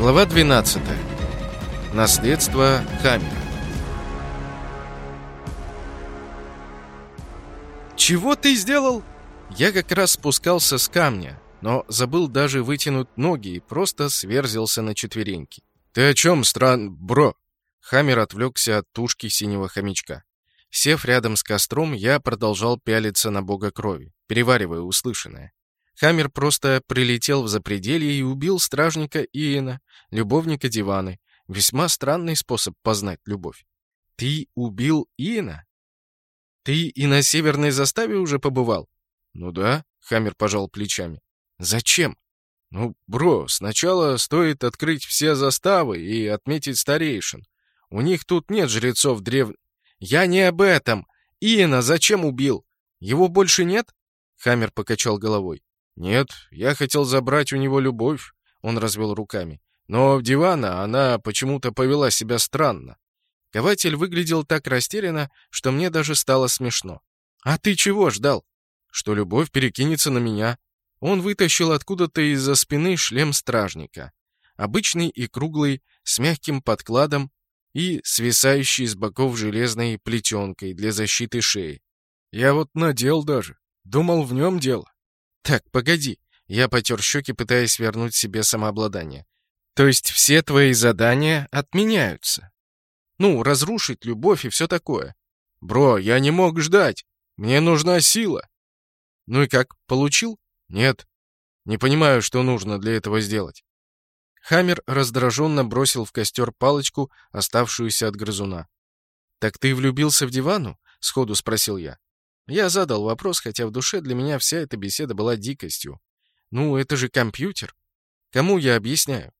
Глава 12. Наследство Хаммера. «Чего ты сделал?» Я как раз спускался с камня, но забыл даже вытянуть ноги и просто сверзился на четвереньки. «Ты о чем, стран... бро?» Хаммер отвлекся от тушки синего хомячка. Сев рядом с костром, я продолжал пялиться на бога крови, переваривая услышанное. Хаммер просто прилетел в запределье и убил стражника Иена, любовника Диваны. Весьма странный способ познать любовь. Ты убил Иена? Ты и на северной заставе уже побывал? Ну да, Хаммер пожал плечами. Зачем? Ну, бро, сначала стоит открыть все заставы и отметить старейшин. У них тут нет жрецов древ... Я не об этом. Иена зачем убил? Его больше нет? Хаммер покачал головой. «Нет, я хотел забрать у него любовь», — он развел руками. «Но в дивана она почему-то повела себя странно». Кователь выглядел так растерянно, что мне даже стало смешно. «А ты чего ждал?» «Что любовь перекинется на меня». Он вытащил откуда-то из-за спины шлем стражника. Обычный и круглый, с мягким подкладом и свисающий с боков железной плетенкой для защиты шеи. Я вот надел даже. Думал, в нем дело. «Так, погоди». Я потер щеки, пытаясь вернуть себе самообладание. «То есть все твои задания отменяются? Ну, разрушить любовь и все такое. Бро, я не мог ждать. Мне нужна сила». «Ну и как, получил?» «Нет. Не понимаю, что нужно для этого сделать». Хаммер раздраженно бросил в костер палочку, оставшуюся от грызуна. «Так ты влюбился в дивану?» — сходу спросил я. Я задал вопрос, хотя в душе для меня вся эта беседа была дикостью. Ну, это же компьютер. Кому я объясняю?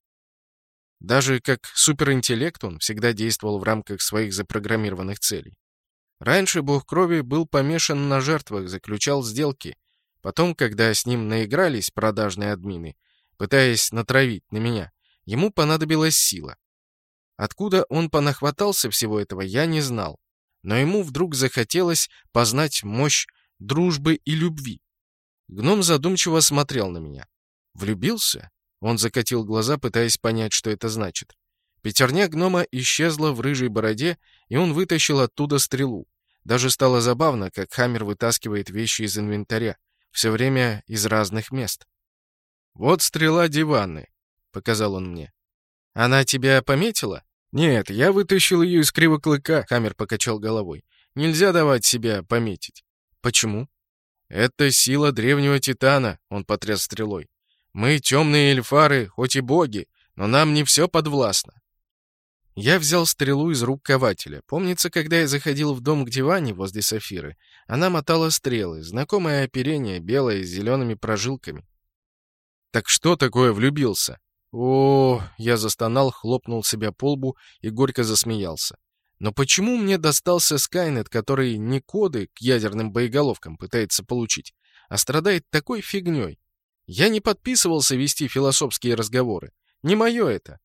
Даже как суперинтеллект он всегда действовал в рамках своих запрограммированных целей. Раньше бог крови был помешан на жертвах, заключал сделки. Потом, когда с ним наигрались продажные админы, пытаясь натравить на меня, ему понадобилась сила. Откуда он понахватался всего этого, я не знал но ему вдруг захотелось познать мощь дружбы и любви. Гном задумчиво смотрел на меня. «Влюбился?» Он закатил глаза, пытаясь понять, что это значит. Пятерня гнома исчезла в рыжей бороде, и он вытащил оттуда стрелу. Даже стало забавно, как Хаммер вытаскивает вещи из инвентаря, все время из разных мест. «Вот стрела диваны», — показал он мне. «Она тебя пометила?» «Нет, я вытащил ее из кривоклыка», — Хаммер покачал головой. «Нельзя давать себя пометить». «Почему?» «Это сила древнего Титана», — он потряс стрелой. «Мы темные эльфары, хоть и боги, но нам не все подвластно». Я взял стрелу из рук кователя. Помнится, когда я заходил в дом к диване возле Сафиры, она мотала стрелы, знакомое оперение, белое, с зелеными прожилками. «Так что такое влюбился?» О, я застонал, хлопнул себя по лбу и горько засмеялся. Но почему мне достался Скайнет, который не коды к ядерным боеголовкам пытается получить, а страдает такой фигней? Я не подписывался вести философские разговоры. Не мое это.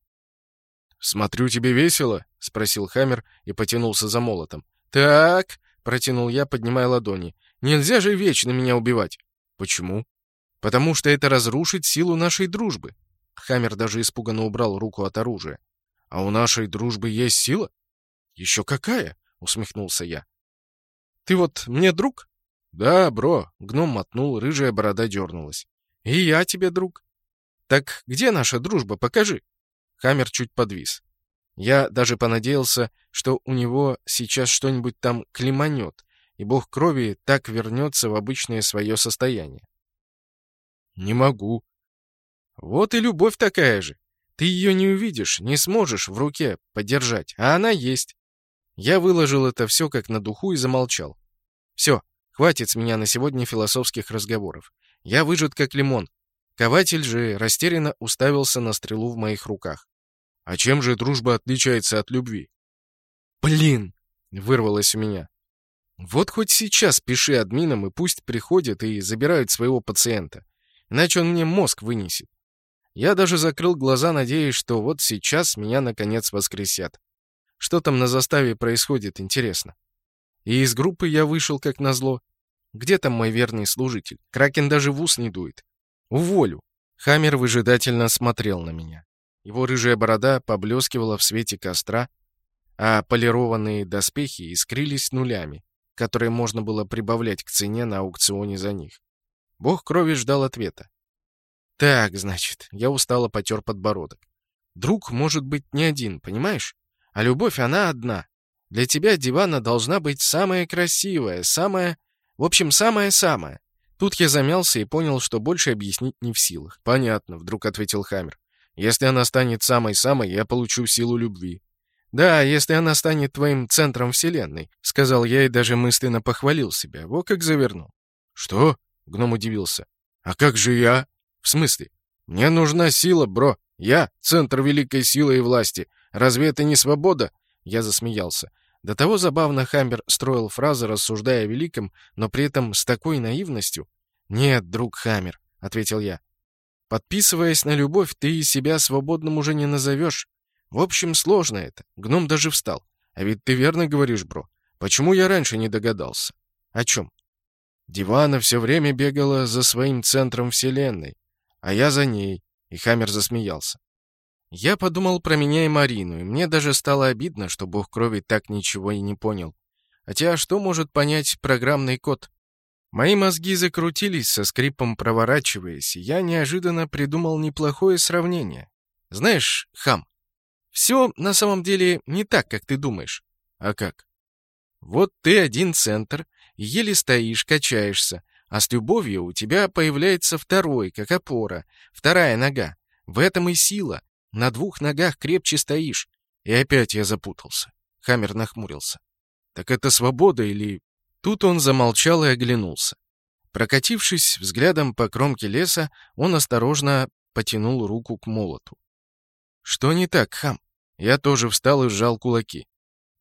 «Смотрю, тебе весело?» — спросил Хаммер и потянулся за молотом. «Так», — протянул я, поднимая ладони, — «нельзя же вечно меня убивать». «Почему?» «Потому что это разрушит силу нашей дружбы». Хаммер даже испуганно убрал руку от оружия. «А у нашей дружбы есть сила?» «Еще какая?» — усмехнулся я. «Ты вот мне друг?» «Да, бро», — гном мотнул, рыжая борода дернулась. «И я тебе друг». «Так где наша дружба? Покажи». Хаммер чуть подвис. Я даже понадеялся, что у него сейчас что-нибудь там клеманет, и бог крови так вернется в обычное свое состояние. «Не могу», вот и любовь такая же. Ты ее не увидишь, не сможешь в руке подержать, а она есть. Я выложил это все как на духу и замолчал. Все, хватит с меня на сегодня философских разговоров. Я выжат как лимон. Кователь же растерянно уставился на стрелу в моих руках. А чем же дружба отличается от любви? Блин! Вырвалось у меня. Вот хоть сейчас пиши админам и пусть приходят и забирают своего пациента. Иначе он мне мозг вынесет. Я даже закрыл глаза, надеясь, что вот сейчас меня наконец воскресят. Что там на заставе происходит, интересно. И из группы я вышел как назло. Где там мой верный служитель? Кракен даже в ус не дует. Уволю. Хаммер выжидательно смотрел на меня. Его рыжая борода поблескивала в свете костра, а полированные доспехи искрились нулями, которые можно было прибавлять к цене на аукционе за них. Бог крови ждал ответа. «Так, значит», — я устало потер подбородок. «Друг может быть не один, понимаешь? А любовь, она одна. Для тебя дивана должна быть самая красивая, самая... В общем, самая-самая. Тут я замялся и понял, что больше объяснить не в силах. «Понятно», — вдруг ответил Хаммер. «Если она станет самой-самой, я получу силу любви». «Да, если она станет твоим центром вселенной», — сказал я и даже мысленно похвалил себя. Во как завернул. «Что?» — гном удивился. «А как же я?» «В смысле? Мне нужна сила, бро. Я — центр великой силы и власти. Разве это не свобода?» Я засмеялся. До того забавно Хамбер строил фразы, рассуждая о великом, но при этом с такой наивностью. «Нет, друг Хаммер», — ответил я. «Подписываясь на любовь, ты себя свободным уже не назовешь. В общем, сложно это. Гном даже встал. А ведь ты верно говоришь, бро. Почему я раньше не догадался? О чем? Дивана все время бегала за своим центром вселенной, а я за ней. И Хаммер засмеялся. Я подумал про меня и Марину, и мне даже стало обидно, что бог крови так ничего и не понял. Хотя что может понять программный код? Мои мозги закрутились со скрипом проворачиваясь, и я неожиданно придумал неплохое сравнение. Знаешь, хам, все на самом деле не так, как ты думаешь. А как? Вот ты один центр, еле стоишь, качаешься, а с любовью у тебя появляется второй, как опора, вторая нога. В этом и сила, на двух ногах крепче стоишь. И опять я запутался. Хаммер нахмурился. Так это свобода или... Тут он замолчал и оглянулся. Прокатившись взглядом по кромке леса, он осторожно потянул руку к молоту. «Что не так, хам?» Я тоже встал и сжал кулаки.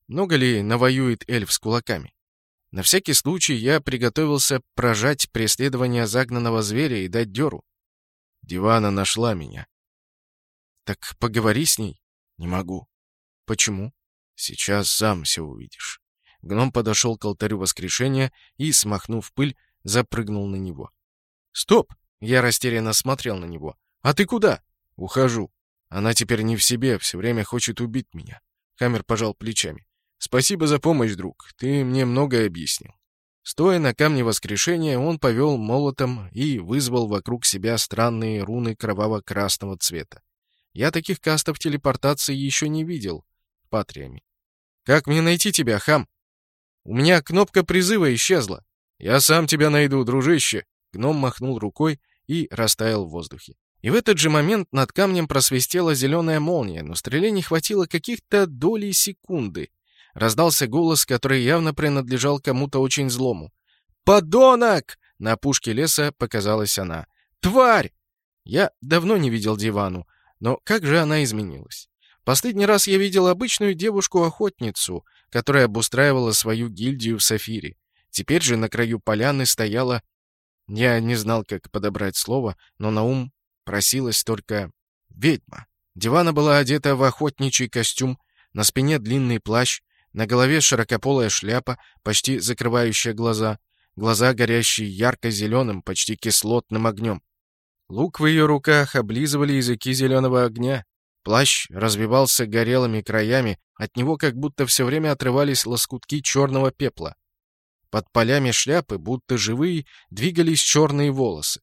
Много ли навоюет эльф с кулаками? На всякий случай я приготовился прожать преследование загнанного зверя и дать дёру. Дивана нашла меня. Так поговори с ней. Не могу. Почему? Сейчас сам все увидишь. Гном подошел к алтарю воскрешения и, смахнув пыль, запрыгнул на него. «Стоп!» — я растерянно смотрел на него. «А ты куда?» «Ухожу. Она теперь не в себе, все время хочет убить меня». Хаммер пожал плечами. «Спасибо за помощь, друг. Ты мне многое объяснил». Стоя на камне воскрешения, он повел молотом и вызвал вокруг себя странные руны кроваво-красного цвета. Я таких кастов телепортации еще не видел. Патриями. «Как мне найти тебя, хам?» «У меня кнопка призыва исчезла». «Я сам тебя найду, дружище!» Гном махнул рукой и растаял в воздухе. И в этот же момент над камнем просвистела зеленая молния, но стреле не хватило каких-то долей секунды. Раздался голос, который явно принадлежал кому-то очень злому. «Подонок!» На опушке леса показалась она. «Тварь!» Я давно не видел дивану, но как же она изменилась? Последний раз я видел обычную девушку-охотницу, которая обустраивала свою гильдию в Сафире. Теперь же на краю поляны стояла... Я не знал, как подобрать слово, но на ум просилась только ведьма. Дивана была одета в охотничий костюм, на спине длинный плащ, на голове широкополая шляпа, почти закрывающая глаза, глаза горящие ярко-зеленым, почти кислотным огнем. Лук в ее руках облизывали языки зеленого огня. Плащ развивался горелыми краями, от него как будто все время отрывались лоскутки черного пепла. Под полями шляпы, будто живые, двигались черные волосы.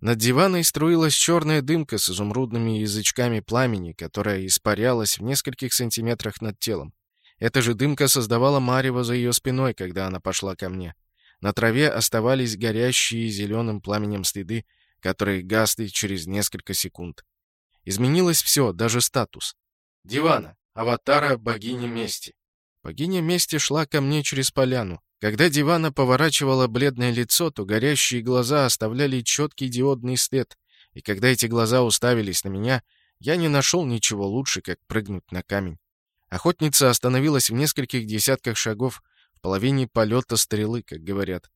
Над диваной струилась черная дымка с изумрудными язычками пламени, которая испарялась в нескольких сантиметрах над телом. Эта же дымка создавала марево за ее спиной, когда она пошла ко мне. На траве оставались горящие зеленым пламенем следы которые гасли через несколько секунд. Изменилось все, даже статус. Дивана, аватара богини мести. Богиня мести шла ко мне через поляну. Когда Дивана поворачивала бледное лицо, то горящие глаза оставляли четкий диодный след, и когда эти глаза уставились на меня, я не нашел ничего лучше, как прыгнуть на камень. Охотница остановилась в нескольких десятках шагов, в половине полета стрелы, как говорят.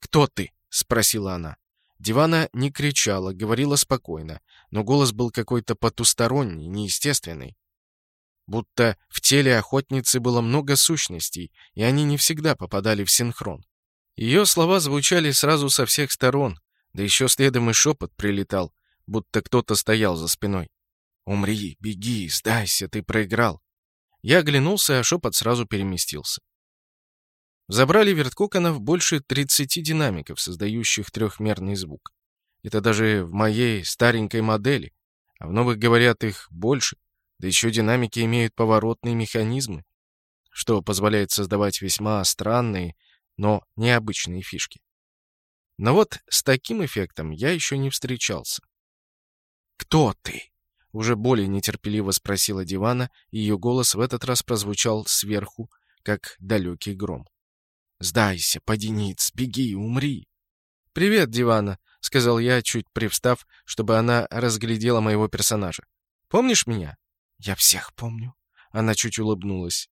«Кто ты?» — спросила она. Дивана не кричала, говорила спокойно, но голос был какой-то потусторонний, неестественный. Будто в теле охотницы было много сущностей, и они не всегда попадали в синхрон. Ее слова звучали сразу со всех сторон, да еще следом и шепот прилетал, будто кто-то стоял за спиной. «Умри, беги, сдайся, ты проиграл». Я оглянулся, а шепот сразу переместился. Забрали верткоконов больше 30 динамиков, создающих трехмерный звук. Это даже в моей старенькой модели. А в новых, говорят, их больше. Да еще динамики имеют поворотные механизмы, что позволяет создавать весьма странные, но необычные фишки. Но вот с таким эффектом я еще не встречался. «Кто ты?» — уже более нетерпеливо спросила Дивана, и ее голос в этот раз прозвучал сверху, как далекий гром. «Сдайся, подениц, беги, умри!» «Привет, Дивана!» — сказал я, чуть привстав, чтобы она разглядела моего персонажа. «Помнишь меня?» «Я всех помню». Она чуть улыбнулась.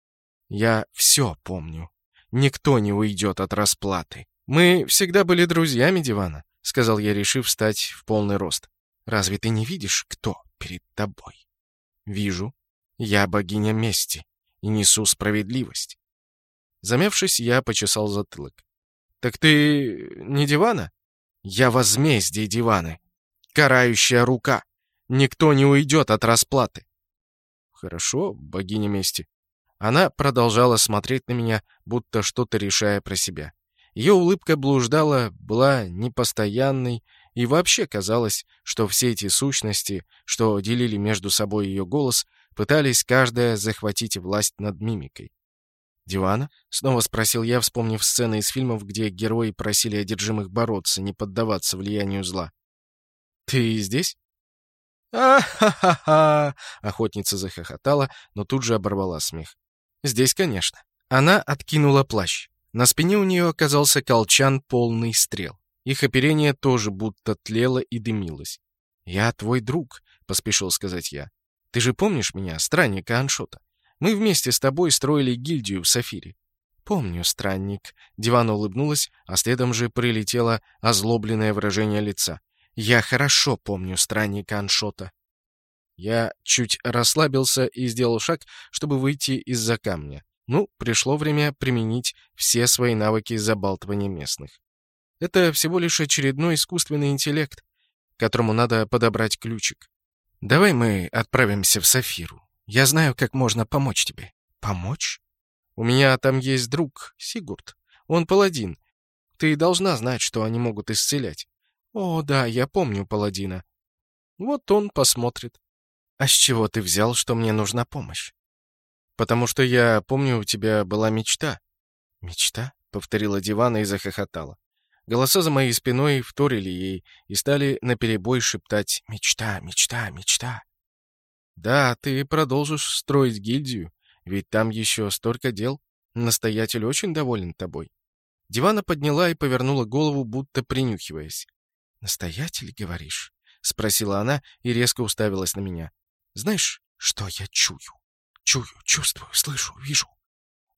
«Я все помню. Никто не уйдет от расплаты. Мы всегда были друзьями, Дивана», — сказал я, решив встать в полный рост. «Разве ты не видишь, кто перед тобой?» «Вижу. Я богиня мести и несу справедливость». Замявшись, я почесал затылок. «Так ты не Дивана?» «Я возмездие Диваны. Карающая рука. Никто не уйдет от расплаты». «Хорошо, богиня мести». Она продолжала смотреть на меня, будто что-то решая про себя. Ее улыбка блуждала, была непостоянной, и вообще казалось, что все эти сущности, что делили между собой ее голос, пытались каждая захватить власть над мимикой. «Дивана?» — снова спросил я, вспомнив сцены из фильмов, где герои просили одержимых бороться, не поддаваться влиянию зла. «Ты здесь?» «А-ха-ха-ха!» — охотница захохотала, но тут же оборвала смех. «Здесь, конечно». Она откинула плащ. На спине у нее оказался колчан, полный стрел. Их оперение тоже будто тлело и дымилось. «Я твой друг», — поспешил сказать я. «Ты же помнишь меня, странника Аншота? Мы вместе с тобой строили гильдию в Сафире». «Помню, странник», — Дивана улыбнулась, а следом же прилетело озлобленное выражение лица. «Я хорошо помню странника Аншота». Я чуть расслабился и сделал шаг, чтобы выйти из-за камня. Ну, пришло время применить все свои навыки забалтывания местных. Это всего лишь очередной искусственный интеллект, которому надо подобрать ключик. Давай мы отправимся в Сафиру. Я знаю, как можно помочь тебе. Помочь? У меня там есть друг, Сигурд. Он паладин. Ты должна знать, что они могут исцелять. О, да, я помню паладина. Вот он посмотрит. А с чего ты взял, что мне нужна помощь? Потому что я помню, у тебя была мечта. Мечта? Повторила Дивана и захохотала. Голоса за моей спиной вторили ей и стали наперебой шептать «Мечта, мечта, мечта». «Да, ты продолжишь строить гильдию, ведь там еще столько дел. Настоятель очень доволен тобой». Дивана подняла и повернула голову, будто принюхиваясь. «Настоятель, говоришь?» — спросила она и резко уставилась на меня. «Знаешь, что я чую? Чую, чувствую, слышу, вижу».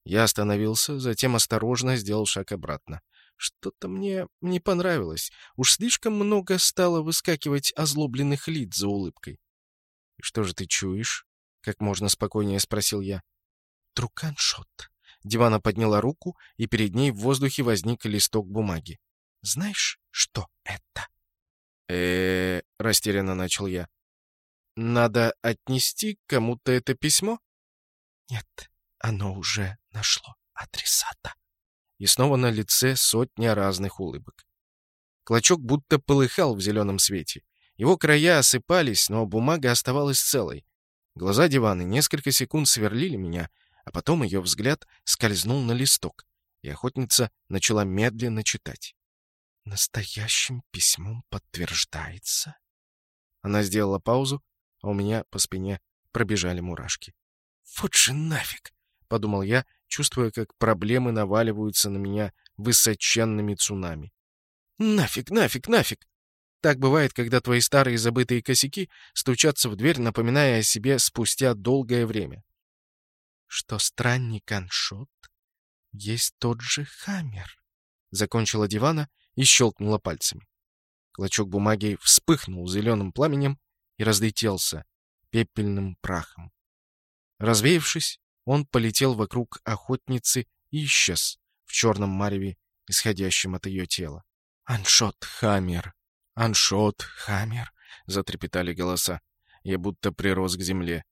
Я остановился, затем осторожно сделал шаг обратно. Что-то мне не понравилось. Уж слишком много стало выскакивать озлобленных лиц за улыбкой. «И что же ты чуешь?» — как можно спокойнее спросил я. «Труканшот». Дивана подняла руку, и перед ней в воздухе возник листок бумаги. «Знаешь, что это?» э растерянно начал я. «Надо отнести кому-то это письмо?» «Нет, оно уже нашло адресата» и снова на лице сотня разных улыбок. Клочок будто полыхал в зеленом свете. Его края осыпались, но бумага оставалась целой. Глаза дивана несколько секунд сверлили меня, а потом ее взгляд скользнул на листок, и охотница начала медленно читать. «Настоящим письмом подтверждается...» Она сделала паузу, а у меня по спине пробежали мурашки. «Вот же нафиг!» — подумал я чувствуя, как проблемы наваливаются на меня высоченными цунами. «Нафиг, нафиг, нафиг!» Так бывает, когда твои старые забытые косяки стучатся в дверь, напоминая о себе спустя долгое время. Что странник Аншот есть тот же Хаммер. Закончила дивана и щелкнула пальцами. Клочок бумаги вспыхнул зеленым пламенем и разлетелся пепельным прахом. Развеявшись, он полетел вокруг охотницы и исчез в черном мареве, исходящем от ее тела. «Аншот Хаммер! Аншот Хаммер!» — затрепетали голоса. Я будто прирос к земле.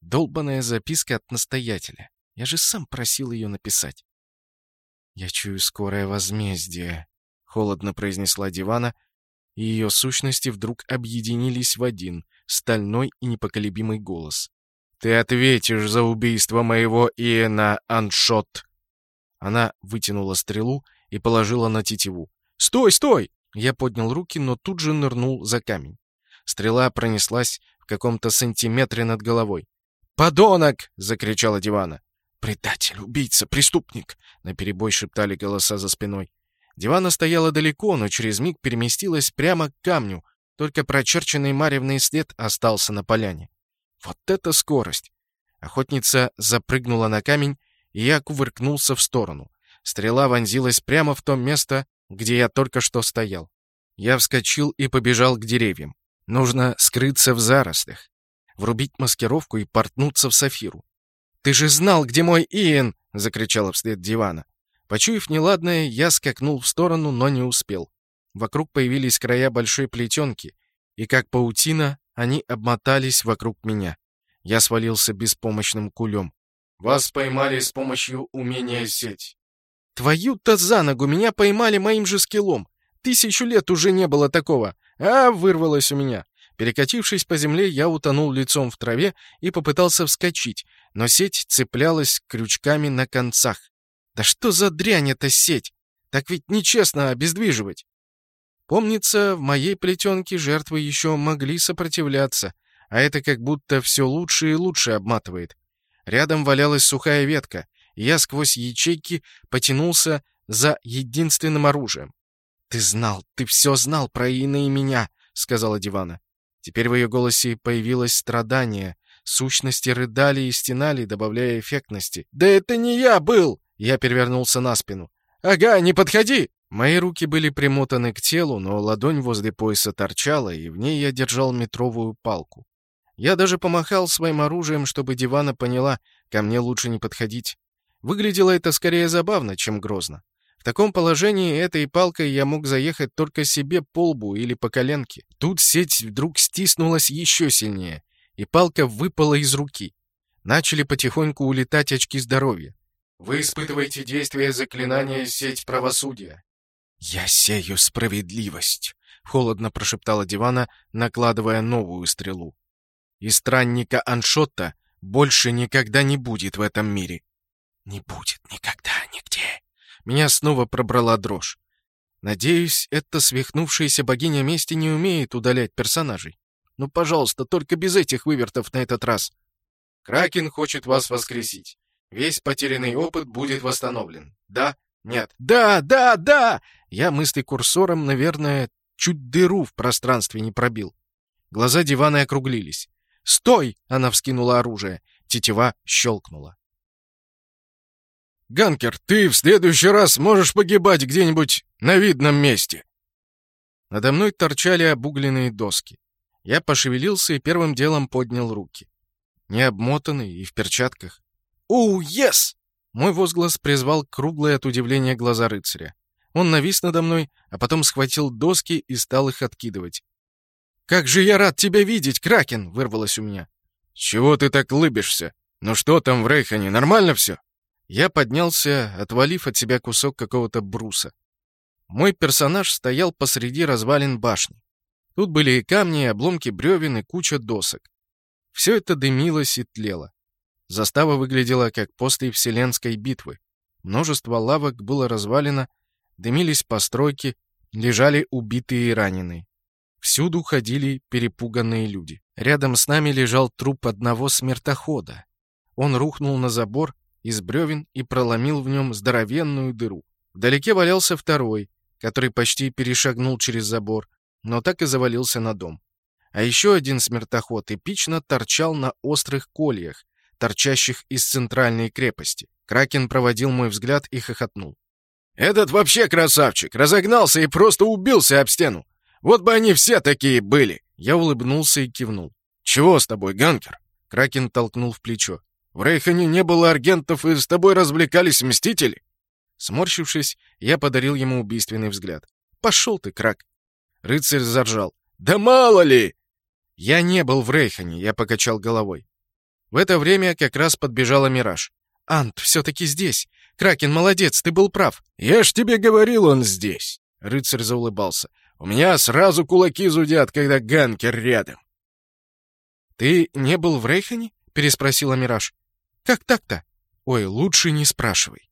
Долбаная записка от настоятеля. Я же сам просил ее написать. «Я чую скорое возмездие», — холодно произнесла Дивана, и ее сущности вдруг объединились в один, стальной и непоколебимый голос. «Ты ответишь за убийство моего Иена Аншот!» Она вытянула стрелу и положила на тетиву. «Стой, стой!» Я поднял руки, но тут же нырнул за камень. Стрела пронеслась в каком-то сантиметре над головой. «Подонок!» — закричала Дивана. «Предатель, убийца, преступник!» — наперебой шептали голоса за спиной. Дивана стояла далеко, но через миг переместилась прямо к камню, только прочерченный маревный след остался на поляне. Вот это скорость! Охотница запрыгнула на камень, и я кувыркнулся в сторону. Стрела вонзилась прямо в то место, где я только что стоял. Я вскочил и побежал к деревьям. Нужно скрыться в зарослях, врубить маскировку и портнуться в Сафиру. «Ты же знал, где мой Иэн!» — закричала вслед дивана. Почуяв неладное, я скакнул в сторону, но не успел. Вокруг появились края большой плетенки, и как паутина они обмотались вокруг меня. Я свалился беспомощным кулем. «Вас поймали с помощью умения сеть». «Твою-то за ногу! Меня поймали моим же скиллом! Тысячу лет уже не было такого! А, вырвалось у меня!» Перекатившись по земле, я утонул лицом в траве и попытался вскочить, но сеть цеплялась крючками на концах. Да что за дрянь эта сеть? Так ведь нечестно обездвиживать. Помнится, в моей плетенке жертвы еще могли сопротивляться, а это как будто все лучше и лучше обматывает. Рядом валялась сухая ветка, и я сквозь ячейки потянулся за единственным оружием. «Ты знал, ты все знал про Ина и меня», — сказала Дивана. Теперь в ее голосе появилось страдание. Сущности рыдали и стенали, добавляя эффектности. «Да это не я был!» Я перевернулся на спину. «Ага, не подходи!» Мои руки были примотаны к телу, но ладонь возле пояса торчала, и в ней я держал метровую палку. Я даже помахал своим оружием, чтобы Дивана поняла, ко мне лучше не подходить. Выглядело это скорее забавно, чем грозно. В таком положении этой палкой я мог заехать только себе по лбу или по коленке. Тут сеть вдруг стиснулась еще сильнее, и палка выпала из руки. Начали потихоньку улетать очки здоровья. Вы испытываете действие заклинания «Сеть правосудия». «Я сею справедливость», — холодно прошептала Дивана, накладывая новую стрелу. «И странника Аншотта больше никогда не будет в этом мире». «Не будет никогда нигде». Меня снова пробрала дрожь. Надеюсь, эта свихнувшаяся богиня мести не умеет удалять персонажей. Ну, пожалуйста, только без этих вывертов на этот раз. Кракен хочет вас воскресить. Весь потерянный опыт будет восстановлен. Да? Нет? Да, да, да! Я мысли курсором, наверное, чуть дыру в пространстве не пробил. Глаза дивана округлились. «Стой!» — она вскинула оружие. Тетива щелкнула. «Ганкер, ты в следующий раз можешь погибать где-нибудь на видном месте!» Надо мной торчали обугленные доски. Я пошевелился и первым делом поднял руки. Не обмотанный и в перчатках. «Оу, ес!» Мой возглас призвал круглые от удивления глаза рыцаря. Он навис надо мной, а потом схватил доски и стал их откидывать. «Как же я рад тебя видеть, Кракен!» — вырвалось у меня. «Чего ты так лыбишься? Ну что там в Рейхане, нормально все?» Я поднялся, отвалив от себя кусок какого-то бруса. Мой персонаж стоял посреди развалин башни. Тут были и камни, и обломки бревен, и куча досок. Все это дымилось и тлело. Застава выглядела как после Вселенской битвы. Множество лавок было развалено, дымились постройки, лежали убитые и раненые. Всюду ходили перепуганные люди. Рядом с нами лежал труп одного смертохода. Он рухнул на забор из бревен и проломил в нем здоровенную дыру. Вдалеке валялся второй, который почти перешагнул через забор, но так и завалился на дом. А еще один смертоход эпично торчал на острых кольях, торчащих из центральной крепости. Кракен проводил мой взгляд и хохотнул. «Этот вообще красавчик! Разогнался и просто убился об стену! Вот бы они все такие были!» Я улыбнулся и кивнул. «Чего с тобой, Ганкер?» Кракен толкнул в плечо. «В Рейхане не было аргентов, и с тобой развлекались мстители?» Сморщившись, я подарил ему убийственный взгляд. «Пошел ты, Крак!» Рыцарь заржал. «Да мало ли!» «Я не был в Рейхане», — я покачал головой. В это время как раз подбежала Мираж. «Ант, все-таки здесь. Кракен, молодец, ты был прав». «Я ж тебе говорил, он здесь!» Рыцарь заулыбался. «У меня сразу кулаки зудят, когда ганкер рядом». «Ты не был в Рейхане?» — переспросила Мираж. «Как так-то?» «Ой, лучше не спрашивай».